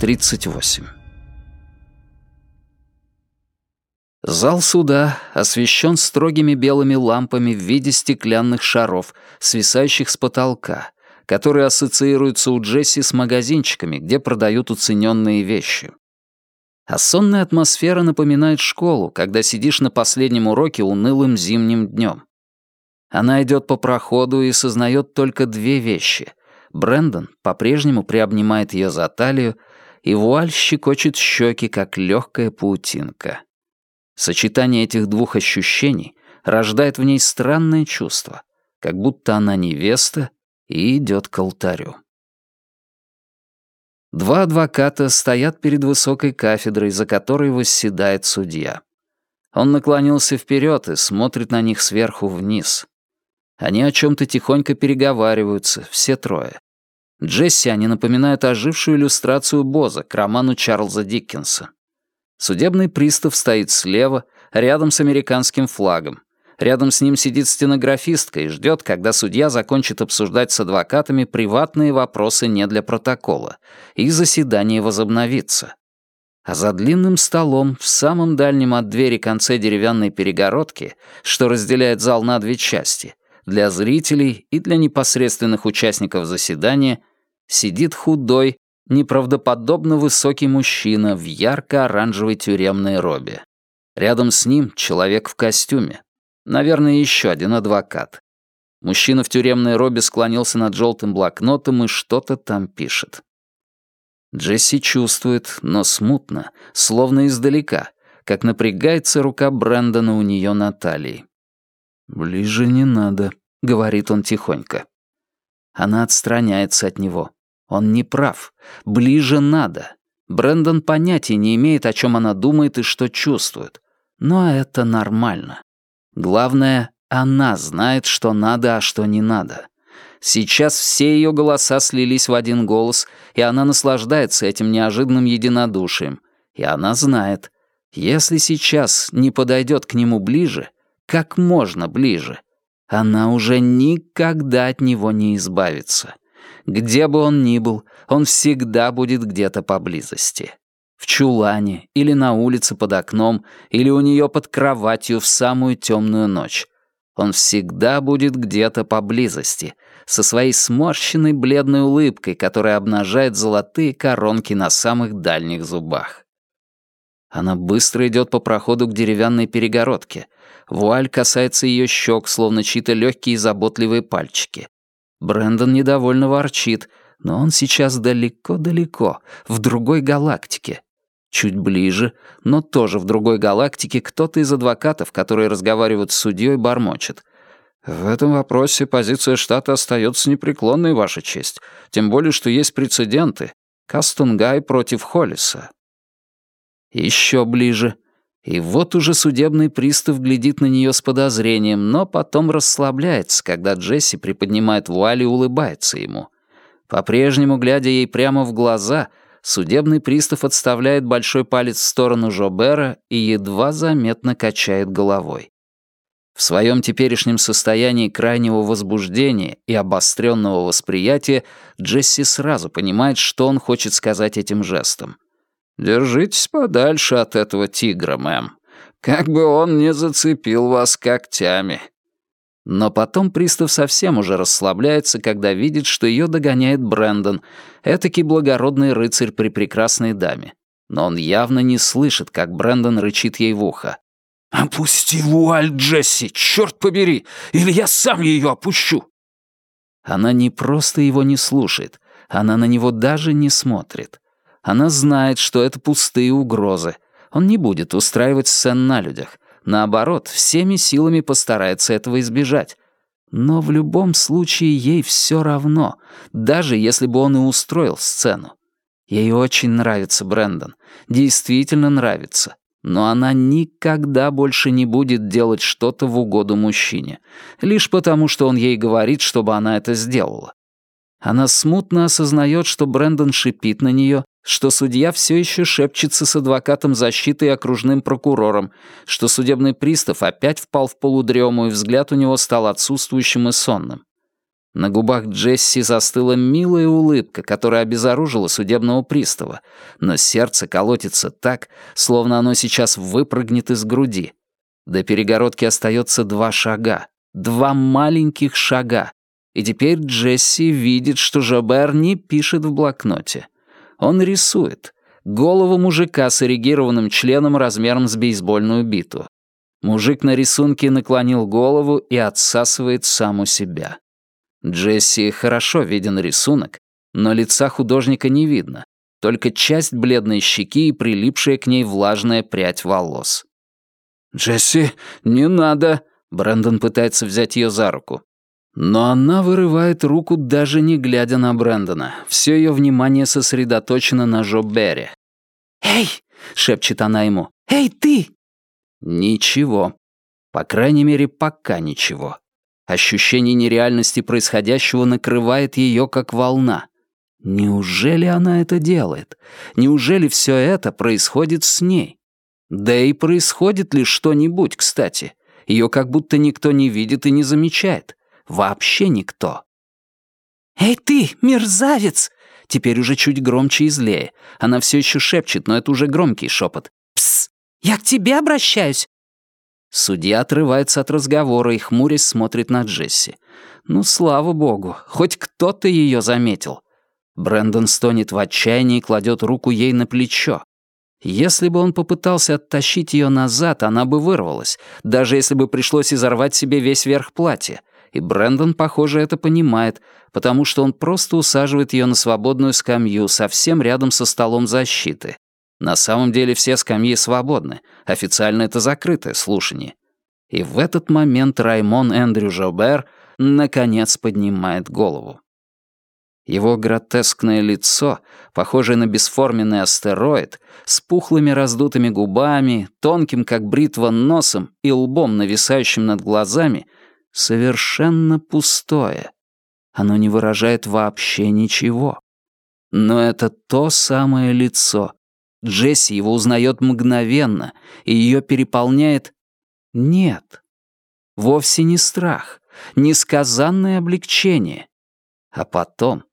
38 Зал суда освещен строгими белыми лампами в виде стеклянных шаров, свисающих с потолка, которые ассоциируются у Джесси с магазинчиками, где продают уцененные вещи. А сонная атмосфера напоминает школу, когда сидишь на последнем уроке унылым зимним днем. Она идет по проходу и сознает только две вещи. Брэндон по-прежнему приобнимает ее за талию, и вуаль щекочет щеки, как легкая паутинка. Сочетание этих двух ощущений рождает в ней странное чувство, как будто она невеста и идет к алтарю. Два адвоката стоят перед высокой кафедрой, за которой восседает судья. Он наклонился вперед и смотрит на них сверху вниз. Они о чем-то тихонько переговариваются, все трое. Джесси они напоминают ожившую иллюстрацию Боза к роману Чарльза Диккенса. Судебный пристав стоит слева, рядом с американским флагом. Рядом с ним сидит стенографистка и ждет, когда судья закончит обсуждать с адвокатами приватные вопросы не для протокола, и заседание возобновится. А за длинным столом, в самом дальнем от двери конце деревянной перегородки, что разделяет зал на две части, для зрителей и для непосредственных участников заседания, сидит худой, неправдоподобно высокий мужчина в ярко-оранжевой тюремной робе. Рядом с ним человек в костюме. Наверное, еще один адвокат. Мужчина в тюремной робе склонился над желтым блокнотом и что-то там пишет. Джесси чувствует, но смутно, словно издалека, как напрягается рука Брэндона у нее на талии. «Ближе не надо», — говорит он тихонько. Она отстраняется от него. Он не прав. Ближе надо. Брэндон понятия не имеет, о чем она думает и что чувствует. Но это нормально. Главное, она знает, что надо, а что не надо. Сейчас все ее голоса слились в один голос, и она наслаждается этим неожиданным единодушием. И она знает, если сейчас не подойдет к нему ближе, как можно ближе, она уже никогда от него не избавится. Где бы он ни был, он всегда будет где-то поблизости. В чулане, или на улице под окном, или у нее под кроватью в самую темную ночь. Он всегда будет где-то поблизости, со своей сморщенной бледной улыбкой, которая обнажает золотые коронки на самых дальних зубах. Она быстро идет по проходу к деревянной перегородке. Вуаль касается ее щек, словно чьи-то легкие и заботливые пальчики. Брэндон недовольно ворчит, но он сейчас далеко-далеко, в другой галактике. Чуть ближе, но тоже в другой галактике, кто-то из адвокатов, которые разговаривают с судьей, бормочет. «В этом вопросе позиция штата остается непреклонной, Ваша честь. Тем более, что есть прецеденты. Кастунгай против Холлиса». Еще ближе — и вот уже судебный пристав глядит на нее с подозрением, но потом расслабляется, когда Джесси приподнимает вуаль и улыбается ему. По-прежнему, глядя ей прямо в глаза, судебный пристав отставляет большой палец в сторону Жобера и едва заметно качает головой. В своем теперешнем состоянии крайнего возбуждения и обостренного восприятия Джесси сразу понимает, что он хочет сказать этим жестом. Держитесь подальше от этого тигра, мэм. Как бы он не зацепил вас когтями. Но потом пристав совсем уже расслабляется, когда видит, что ее догоняет Брэндон, этакий благородный рыцарь при прекрасной даме. Но он явно не слышит, как Брэндон рычит ей в ухо. «Опусти вуаль, Джесси, черт побери, или я сам ее опущу!» Она не просто его не слушает, она на него даже не смотрит. Она знает, что это пустые угрозы. Он не будет устраивать сцен на людях. Наоборот, всеми силами постарается этого избежать. Но в любом случае ей все равно, даже если бы он и устроил сцену. Ей очень нравится Брэндон. Действительно нравится. Но она никогда больше не будет делать что-то в угоду мужчине. Лишь потому, что он ей говорит, чтобы она это сделала. Она смутно осознает, что Брэндон шипит на нее, что судья все еще шепчется с адвокатом защиты и окружным прокурором, что судебный пристав опять впал в полудрему, и взгляд у него стал отсутствующим и сонным. На губах Джесси застыла милая улыбка, которая обезоружила судебного пристава, но сердце колотится так, словно оно сейчас выпрыгнет из груди. До перегородки остается два шага. Два маленьких шага. И теперь Джесси видит, что Жобер не пишет в блокноте. Он рисует. Голову мужика с эрегированным членом размером с бейсбольную биту. Мужик на рисунке наклонил голову и отсасывает сам у себя. Джесси хорошо виден рисунок, но лица художника не видно, только часть бледной щеки и прилипшая к ней влажная прядь волос. «Джесси, не надо!» — Брэндон пытается взять ее за руку. Но она вырывает руку, даже не глядя на Брэндона. Все ее внимание сосредоточено на Жо Берри. «Эй!» — шепчет она ему. «Эй, ты!» Ничего. По крайней мере, пока ничего. Ощущение нереальности происходящего накрывает ее как волна. Неужели она это делает? Неужели все это происходит с ней? Да и происходит ли что-нибудь, кстати? Ее как будто никто не видит и не замечает. Вообще никто. «Эй ты, мерзавец!» Теперь уже чуть громче и злее. Она все еще шепчет, но это уже громкий шепот. «Псс! Я к тебе обращаюсь. Судья отрывается от разговора и, хмурясь, смотрит на Джесси. Ну, слава богу, хоть кто-то ее заметил. Брэндон стонет в отчаянии и кладет руку ей на плечо. Если бы он попытался оттащить ее назад, она бы вырвалась, даже если бы пришлось изорвать себе весь верх платья. И Брэндон, похоже, это понимает, потому что он просто усаживает ее на свободную скамью совсем рядом со столом защиты. На самом деле все скамьи свободны, официально это закрытое слушание. И в этот момент Раймон Эндрю Жобер наконец поднимает голову. Его гротескное лицо, похожее на бесформенный астероид, с пухлыми раздутыми губами, тонким как бритва носом и лбом, нависающим над глазами, совершенно пустое. Оно не выражает вообще ничего. Но это то самое лицо, Джесси его узнает мгновенно, и ее переполняет... Нет. Вовсе не страх, несказанное облегчение. А потом,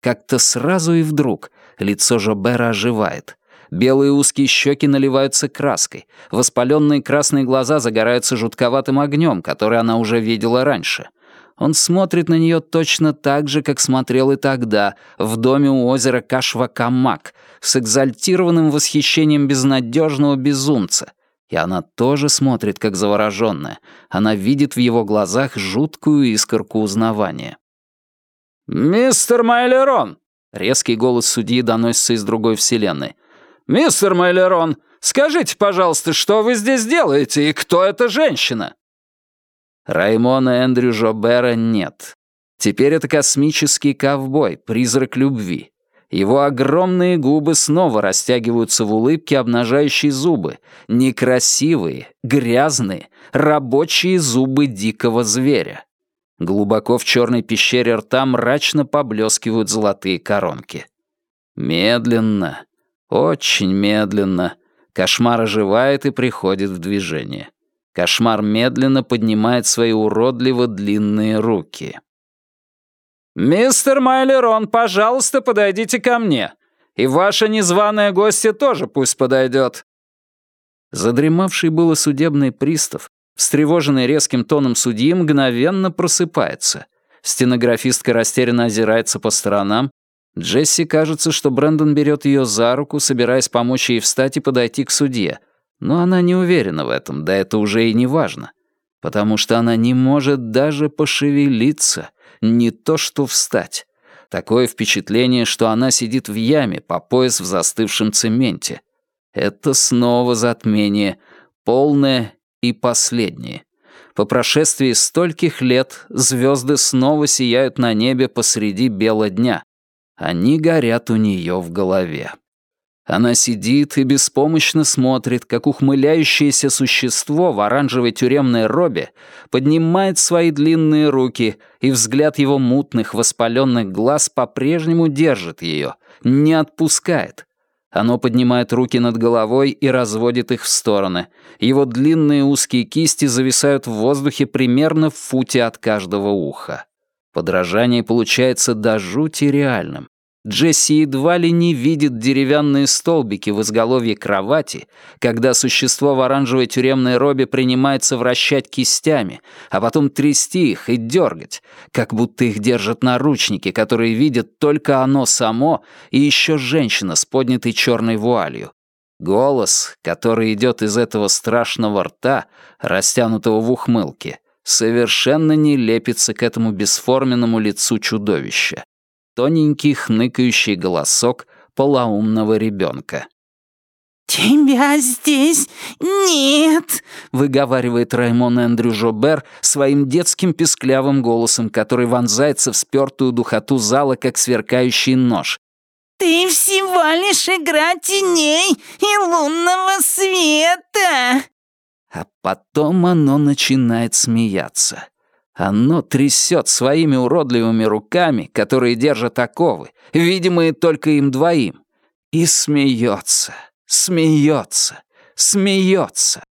как-то сразу и вдруг, лицо Жобера оживает. Белые узкие щеки наливаются краской, воспаленные красные глаза загораются жутковатым огнем, который она уже видела раньше. Он смотрит на нее точно так же, как смотрел и тогда, в доме у озера Кашвакамак, с экзальтированным восхищением безнадежного безумца. И она тоже смотрит, как завороженная. Она видит в его глазах жуткую искорку узнавания. «Мистер Майлерон!» — резкий голос судьи доносится из другой вселенной. «Мистер Майлерон, скажите, пожалуйста, что вы здесь делаете и кто эта женщина?» Раймона Эндрю Жобера нет. Теперь это космический ковбой, призрак любви. Его огромные губы снова растягиваются в улыбке, обнажающей зубы. Некрасивые, грязные, рабочие зубы дикого зверя. Глубоко в черной пещере рта мрачно поблескивают золотые коронки. Медленно, очень медленно, кошмар оживает и приходит в движение. Кошмар медленно поднимает свои уродливо длинные руки. «Мистер Майлерон, пожалуйста, подойдите ко мне. И ваша незваная гостья тоже пусть подойдет». Задремавший было судебный пристав, встревоженный резким тоном судьи, мгновенно просыпается. Стенографистка растерянно озирается по сторонам. Джесси кажется, что Брэндон берет ее за руку, собираясь помочь ей встать и подойти к судье — но она не уверена в этом, да это уже и не важно. Потому что она не может даже пошевелиться, не то что встать. Такое впечатление, что она сидит в яме по пояс в застывшем цементе. Это снова затмение, полное и последнее. По прошествии стольких лет звезды снова сияют на небе посреди бела дня. Они горят у нее в голове. Она сидит и беспомощно смотрит, как ухмыляющееся существо в оранжевой тюремной робе поднимает свои длинные руки, и взгляд его мутных, воспаленных глаз по-прежнему держит ее, не отпускает. Оно поднимает руки над головой и разводит их в стороны. Его длинные узкие кисти зависают в воздухе примерно в футе от каждого уха. Подражание получается до жути реальным. Джесси едва ли не видит деревянные столбики в изголовье кровати, когда существо в оранжевой тюремной робе принимается вращать кистями, а потом трясти их и дергать, как будто их держат наручники, которые видят только оно само и еще женщина с поднятой черной вуалью. Голос, который идет из этого страшного рта, растянутого в ухмылке, совершенно не лепится к этому бесформенному лицу чудовища тоненький хныкающий голосок полоумного ребенка. «Тебя здесь нет!» — выговаривает Раймон Эндрю Жобер своим детским песклявым голосом, который вонзается в спёртую духоту зала, как сверкающий нож. «Ты всего лишь игра теней и лунного света!» А потом оно начинает смеяться. Оно трясет своими уродливыми руками, которые держат оковы, видимые только им двоим, и смеется, смеется, смеется.